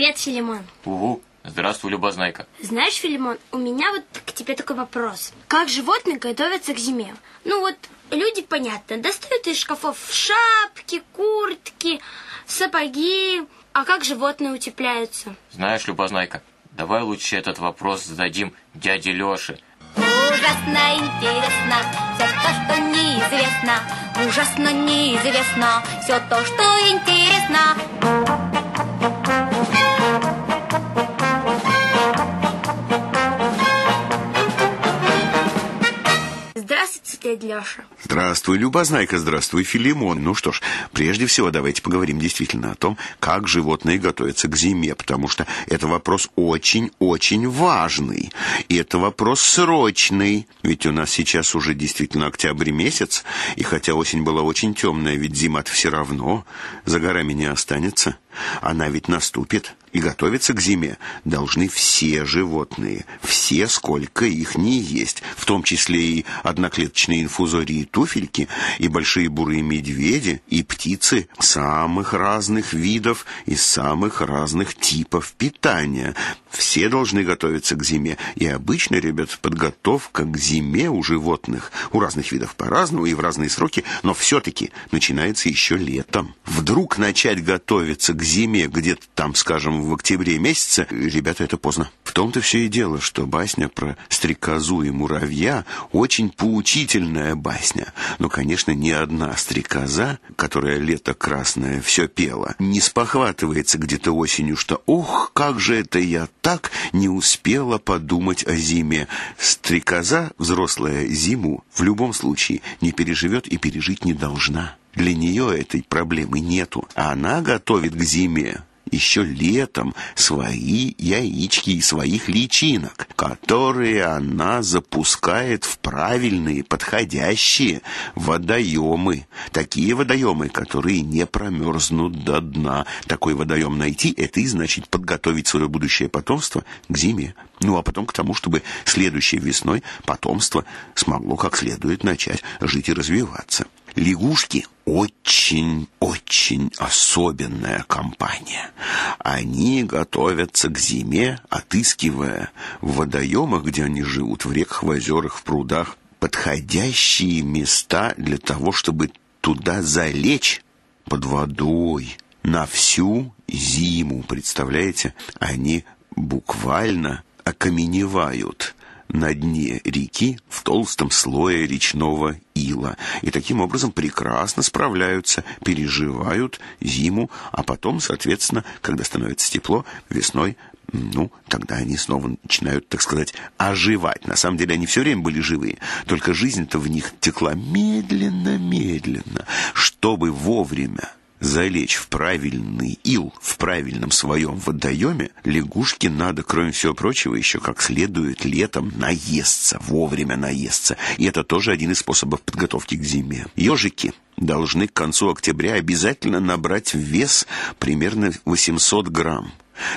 Привет, Филимон. Угу. Здравствуй, Любознайка. Знаешь, Филимон, у меня вот к тебе такой вопрос. Как животные готовятся к зиме? Ну вот, люди, понятно, достают из шкафов шапки, куртки, сапоги. А как животные утепляются? Знаешь, Любознайка, давай лучше этот вопрос зададим дяде Лёше. Ужасно интересно все то, что неизвестно. Ужасно неизвестно все то, что интересно. яша Здравствуй, Любознайка, здравствуй, Филимон. Ну что ж, прежде всего давайте поговорим действительно о том, как животные готовятся к зиме, потому что это вопрос очень-очень важный. И это вопрос срочный. Ведь у нас сейчас уже действительно октябрь месяц, и хотя осень была очень темная, ведь зима-то все равно за горами не останется. Она ведь наступит, и готовиться к зиме должны все животные, все, сколько их не есть, в том числе и одноклеточные инфузории туфельки, и большие бурые медведи, и птицы самых разных видов и самых разных типов питания. Все должны готовиться к зиме, и обычно, ребят, подготовка к зиме у животных, у разных видов по-разному и в разные сроки, но все-таки начинается еще летом. Вдруг начать готовиться к зиме где-то там, скажем, в октябре месяце, ребята, это поздно. В том-то все и дело, что басня про стрекозу и муравья очень поучительная басня. Но, конечно, ни одна стрекоза, которая лето красное все пела, не спохватывается где-то осенью, что «Ух, как же это я так не успела подумать о зиме». Стрекоза, взрослая зиму, в любом случае не переживет и пережить не должна. Для нее этой проблемы нету. А она готовит к зиме еще летом свои яички и своих личинок, которые она запускает в правильные, подходящие водоемы. Такие водоемы, которые не промерзнут до дна. Такой водоем найти – это и значит подготовить свое будущее потомство к зиме. Ну, а потом к тому, чтобы следующей весной потомство смогло как следует начать жить и развиваться. Лягушки очень-очень особенная компания. Они готовятся к зиме, отыскивая в водоемах, где они живут, в реках, в озерах, в прудах, подходящие места для того, чтобы туда залечь под водой на всю зиму. Представляете? Они буквально окаменевают на дне реки в толстом слое речного ила. И таким образом прекрасно справляются, переживают зиму, а потом, соответственно, когда становится тепло, весной ну, тогда они снова начинают, так сказать, оживать. На самом деле они все время были живые, только жизнь-то в них текла медленно-медленно, чтобы вовремя залечь в правильный ил, в правильном своем водоеме, лягушке надо, кроме всего прочего, еще как следует летом наесться, вовремя наесться. И это тоже один из способов подготовки к зиме. Ежики должны к концу октября обязательно набрать вес примерно 800 грамм.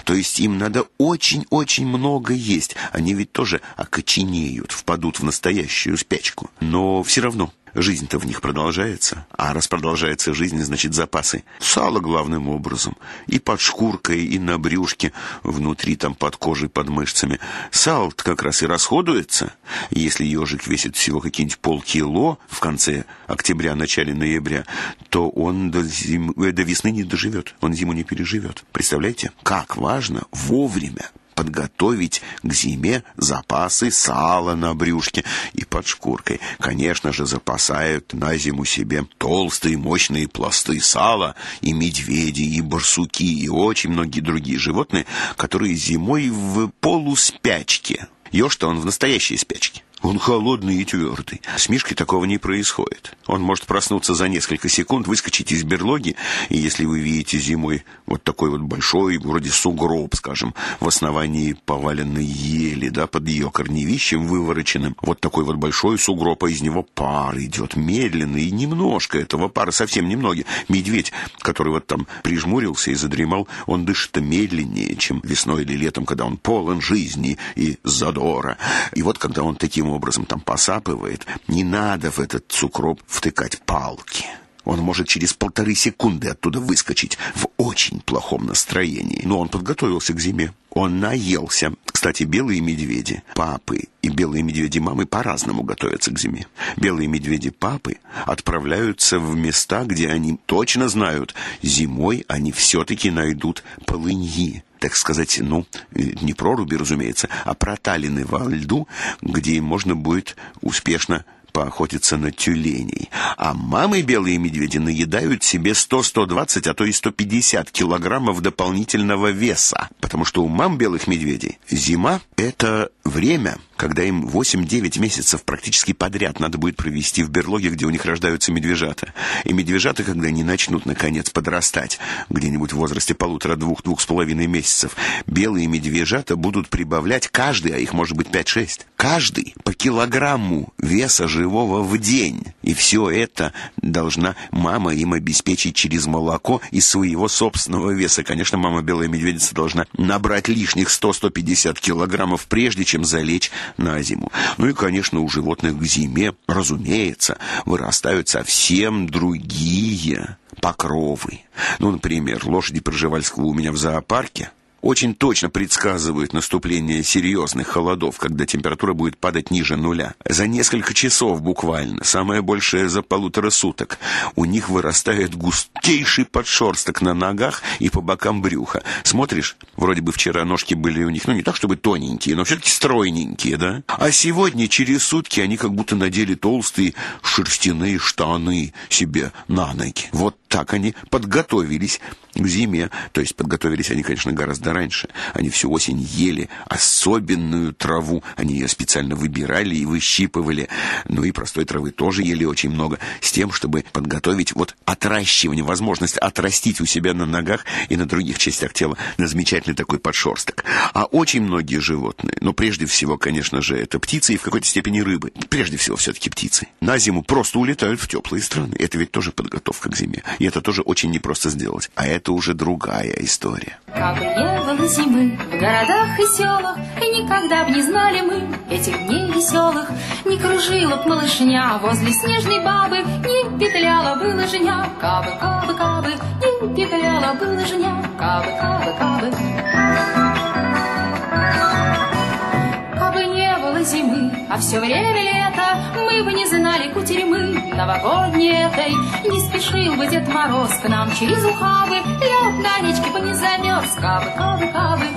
То есть им надо очень-очень много есть. Они ведь тоже окоченеют, впадут в настоящую спячку. Но все равно Жизнь-то в них продолжается, а раз продолжается жизнь, значит запасы. Сало главным образом. И под шкуркой, и на брюшке, внутри там под кожей, под мышцами. сало как раз и расходуется. Если ежик весит всего какие-нибудь полкило в конце октября, начале ноября, то он до, зим... Э, до весны не доживет, он зиму не переживет. Представляете, как важно вовремя подготовить к зиме запасы сала на брюшке и под шкуркой. Конечно же, запасают на зиму себе толстые мощные пласты сала и медведи, и барсуки, и очень многие другие животные, которые зимой в полуспячке. Еж-то он в настоящей спячке. Он холодный и твердый. С Мишкой такого не происходит. Он может проснуться за несколько секунд, выскочить из берлоги, и если вы видите зимой вот такой вот большой, вроде сугроб, скажем, в основании поваленной ели, да, под ее корневищем вывороченным, вот такой вот большой сугроб, а из него пар идет медленно, и немножко этого пара, совсем немного. Медведь, который вот там прижмурился и задремал, он дышит медленнее, чем весной или летом, когда он полон жизни и задора. И вот когда он таким образом там посапывает, не надо в этот цукроп втыкать палки. Он может через полторы секунды оттуда выскочить в очень плохом настроении. Но он подготовился к зиме. Он наелся. Кстати, белые медведи, папы и белые медведи мамы по-разному готовятся к зиме. Белые медведи папы отправляются в места, где они точно знают, зимой они все-таки найдут полыньи так сказать, ну, не проруби, разумеется, а проталины во льду, где им можно будет успешно поохотиться на тюленей. А мамы белые медведи наедают себе 100, 120, а то и 150 килограммов дополнительного веса. Потому что у мам белых медведей зима – это время, когда им 8-9 месяцев практически подряд надо будет провести в берлоге, где у них рождаются медвежата. И медвежата, когда они начнут, наконец, подрастать, где-нибудь в возрасте полутора-двух-двух с половиной месяцев, белые медвежата будут прибавлять каждый, а их может быть 5-6, каждый по килограмму веса живого в день. И все это должна мама им обеспечить через молоко из своего собственного веса. Конечно, мама белая медведица должна набрать лишних 100-150 килограммов, прежде чем залечь на зиму. Ну и, конечно, у животных к зиме, разумеется, вырастают совсем другие покровы. Ну, например, лошади Пржевальского у меня в зоопарке – очень точно предсказывают наступление серьезных холодов, когда температура будет падать ниже нуля. За несколько часов буквально, самое большее за полутора суток, у них вырастает густейший подшерсток на ногах и по бокам брюха. Смотришь, вроде бы вчера ножки были у них, ну не так, чтобы тоненькие, но все-таки стройненькие, да? А сегодня, через сутки, они как будто надели толстые шерстяные штаны себе на ноги. Вот так они подготовились к зиме. То есть подготовились они, конечно, гораздо раньше. Они всю осень ели особенную траву. Они ее специально выбирали и выщипывали. Ну и простой травы тоже ели очень много. С тем, чтобы подготовить вот отращивание, возможность отрастить у себя на ногах и на других частях тела на замечательный такой подшерсток. А очень многие животные, но прежде всего, конечно же, это птицы и в какой-то степени рыбы. Прежде всего, все-таки птицы. На зиму просто улетают в теплые страны. Это ведь тоже подготовка к зиме. И это тоже очень непросто сделать. А это уже другая история. Как бы не было зимы в городах и селах, И никогда б не знали мы этих дней веселых. Не кружила б малышня возле снежной бабы, Не петляла бы лыжня, кабы, кабы, кабы, Не петляла бы лыжня, кабы, кабы, кабы. Кабы не было зимы, а все время лето, Мы бы не знали кутерьмы новогодней этой. Не спешил бы Дед Мороз к нам через ухабы, Лед на речке бы не замерз, кабы, кабы,